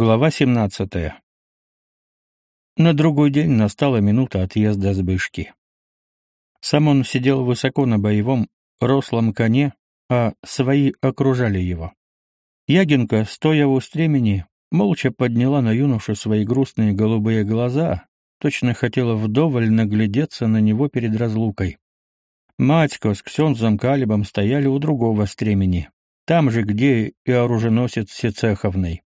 Глава 17. На другой день настала минута отъезда с Бышки. Сам он сидел высоко на боевом, рослом коне, а свои окружали его. Ягинка, стоя у стремени, молча подняла на юношу свои грустные голубые глаза, точно хотела вдоволь наглядеться на него перед разлукой. Матько с Ксензом Калибом стояли у другого стремени, там же, где и оруженосец Сецеховный.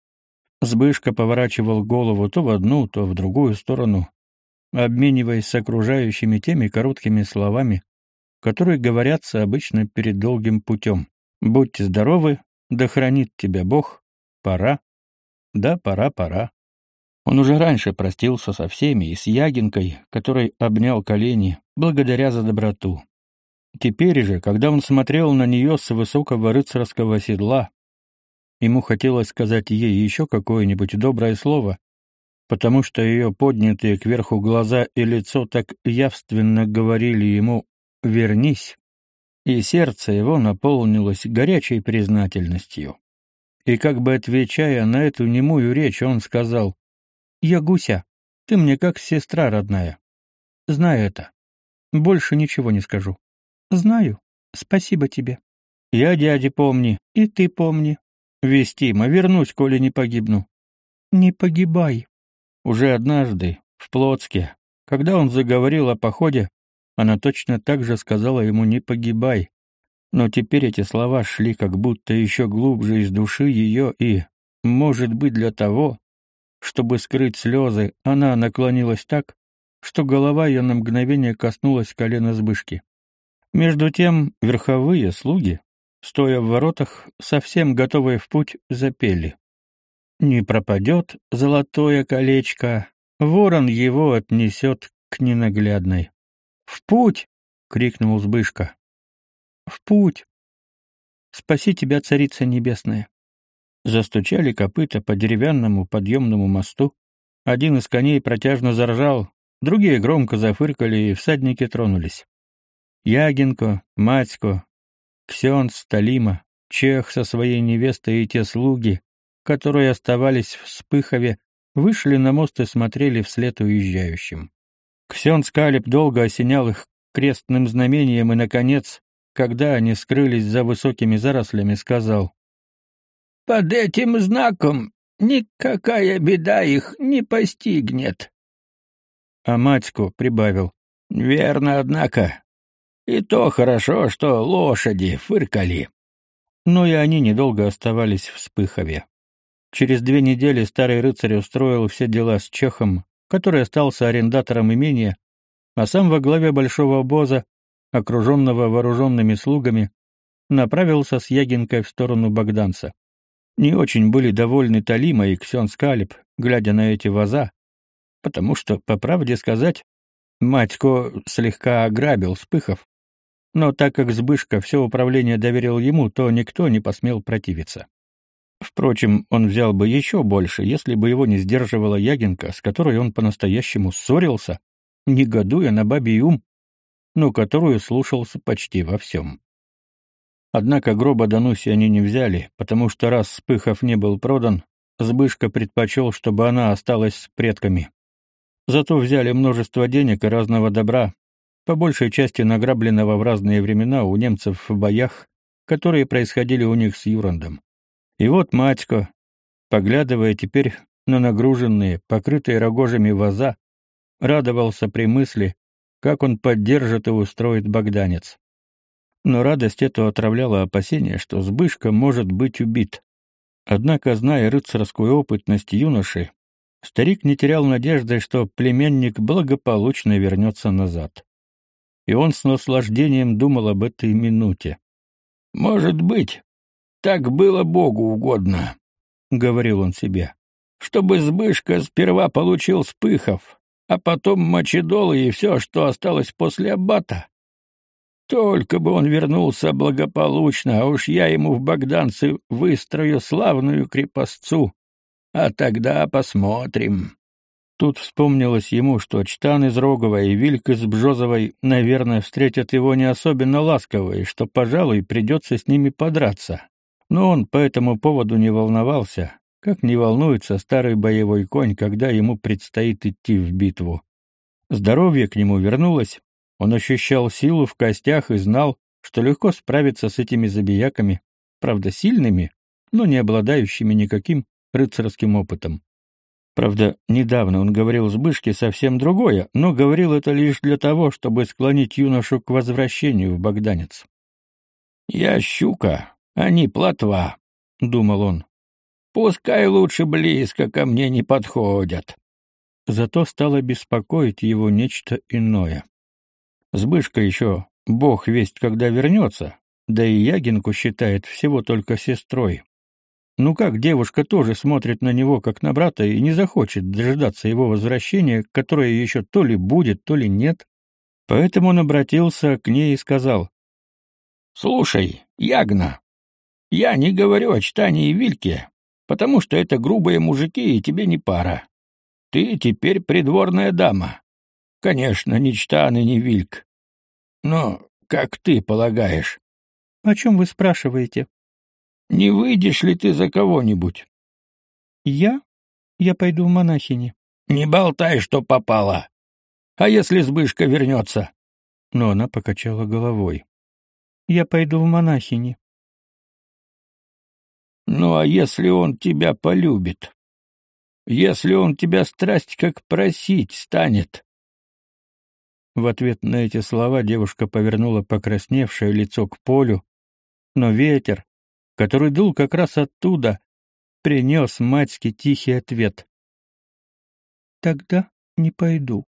Сбышка поворачивал голову то в одну, то в другую сторону, обмениваясь с окружающими теми короткими словами, которые говорятся обычно перед долгим путем. «Будьте здоровы, да хранит тебя Бог, пора, да пора, пора». Он уже раньше простился со всеми и с Ягинкой, который обнял колени, благодаря за доброту. Теперь же, когда он смотрел на нее с высокого рыцарского седла, Ему хотелось сказать ей еще какое-нибудь доброе слово, потому что ее поднятые кверху глаза и лицо так явственно говорили ему «вернись», и сердце его наполнилось горячей признательностью. И как бы отвечая на эту немую речь, он сказал «Я гуся, ты мне как сестра родная. Знаю это. Больше ничего не скажу». «Знаю. Спасибо тебе». «Я дяде помни, и ты помни. Вестима, вернусь, коли не погибну. Не погибай. Уже однажды, в Плотске, когда он заговорил о походе, она точно так же сказала ему «не погибай». Но теперь эти слова шли как будто еще глубже из души ее и, может быть, для того, чтобы скрыть слезы, она наклонилась так, что голова ее на мгновение коснулась колена Збышки. Между тем верховые слуги, стоя в воротах, совсем готовые в путь, запели. «Не пропадет золотое колечко, ворон его отнесет к ненаглядной». «В путь!» — крикнул Збышка. «В путь! Спаси тебя, царица небесная!» Застучали копыта по деревянному подъемному мосту. Один из коней протяжно заржал, другие громко зафыркали, и всадники тронулись. Ягинко, Матько, Ксенц Талима, Чех со своей невестой и те слуги, которые оставались в Спыхове, вышли на мост и смотрели вслед уезжающим. Ксенц Калиб долго осенял их крестным знамением и, наконец, когда они скрылись за высокими зарослями, сказал «Под этим знаком никакая беда их не постигнет». А Матько прибавил «Верно, однако, и то хорошо, что лошади фыркали. Но и они недолго оставались в Спыхове. Через две недели старый рыцарь устроил все дела с Чехом, который остался арендатором имения, а сам во главе большого обоза, окруженного вооруженными слугами, направился с Ягинкой в сторону Богданца. Не очень были довольны Талима и Ксен Скалеб, глядя на эти ваза, потому что, по правде сказать, Матько слегка ограбил Спыхов, но так как Збышка все управление доверил ему, то никто не посмел противиться. Впрочем, он взял бы еще больше, если бы его не сдерживала Ягинка, с которой он по-настоящему ссорился, негодуя на бабий ум, но которую слушался почти во всем. Однако гроба Дануси они не взяли, потому что раз Спыхов не был продан, Збышка предпочел, чтобы она осталась с предками. Зато взяли множество денег и разного добра, по большей части награбленного в разные времена у немцев в боях, которые происходили у них с Юрандом. И вот Матько, поглядывая теперь на нагруженные, покрытые рогожами ваза, радовался при мысли, как он поддержит и устроит богданец. Но радость эту отравляла опасение, что Збышка может быть убит. Однако, зная рыцарскую опытность юноши, старик не терял надежды, что племянник благополучно вернется назад и он с наслаждением думал об этой минуте. «Может быть, так было Богу угодно», — говорил он себе, «чтобы Збышка сперва получил Спыхов, а потом Мочедол и все, что осталось после Аббата. Только бы он вернулся благополучно, а уж я ему в Богданце выстрою славную крепостцу, а тогда посмотрим». Тут вспомнилось ему, что Чтан из Рогова и Вильк из Бжозовой, наверное, встретят его не особенно ласково, и что, пожалуй, придется с ними подраться. Но он по этому поводу не волновался, как не волнуется старый боевой конь, когда ему предстоит идти в битву. Здоровье к нему вернулось, он ощущал силу в костях и знал, что легко справиться с этими забияками, правда сильными, но не обладающими никаким рыцарским опытом. Правда, недавно он говорил с Бышки совсем другое, но говорил это лишь для того, чтобы склонить юношу к возвращению в Богданец. «Я щука, а не плотва», — думал он. «Пускай лучше близко ко мне не подходят». Зато стало беспокоить его нечто иное. Сбышка еще, бог весть, когда вернется, да и Ягинку считает всего только сестрой. Ну как девушка тоже смотрит на него, как на брата, и не захочет дожидаться его возвращения, которое еще то ли будет, то ли нет? Поэтому он обратился к ней и сказал. «Слушай, Ягна, я не говорю о читании и Вильке, потому что это грубые мужики, и тебе не пара. Ты теперь придворная дама. Конечно, ни Чтан и ни Вильк. Но как ты полагаешь?» «О чем вы спрашиваете?» Не выйдешь ли ты за кого-нибудь? Я? Я пойду в монахини. Не болтай, что попало. А если Збышка вернется? Но она покачала головой. Я пойду в монахини. Ну а если он тебя полюбит? Если он тебя страсть как просить станет? В ответ на эти слова девушка повернула покрасневшее лицо к полю, но ветер, который дул как раз оттуда, принес матьке тихий ответ. «Тогда не пойду».